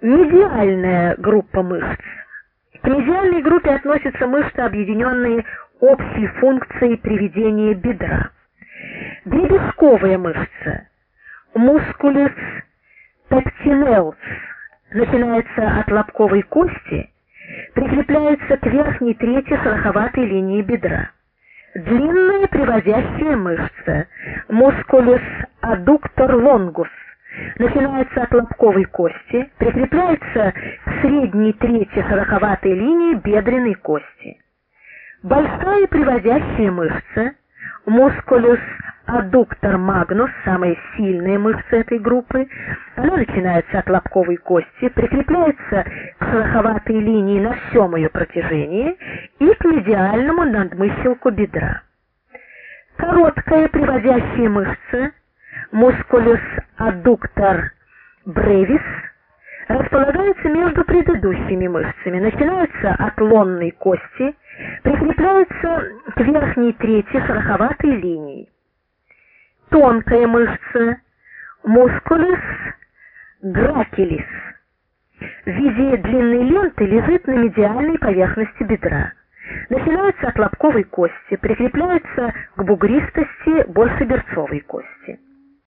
Медиальная группа мышц. К медиальной группе относятся мышцы, объединенные общей функцией приведения бедра. Гребешковая мышца. Мускулюс пектинеус начинается от лобковой кости, прикрепляется к верхней трети шероховатой линии бедра. Длинная приводящая мышца, мускулюс аддуктор лонгус, начинается от лобковой кости, прикрепляется к средней трети шероховатой линии бедренной кости. Большая приводящая мышца, мускулюс аддуктор магнус, самая сильная мышца этой группы, она начинается от лобковой кости, прикрепляется к шероховатой линии на всем ее протяжении и к медиальному надмыщелку бедра. Короткая приводящая мышца, мускулюс аддуктор бревис, располагается между предыдущими мышцами, начинается от лонной кости, прикрепляется к верхней трети шероховатой линии тонкая мышца, мускулус гракилис, в виде длинной ленты лежит на медиальной поверхности бедра. Начинается от лобковой кости, прикрепляется к бугристости большеберцовой кости.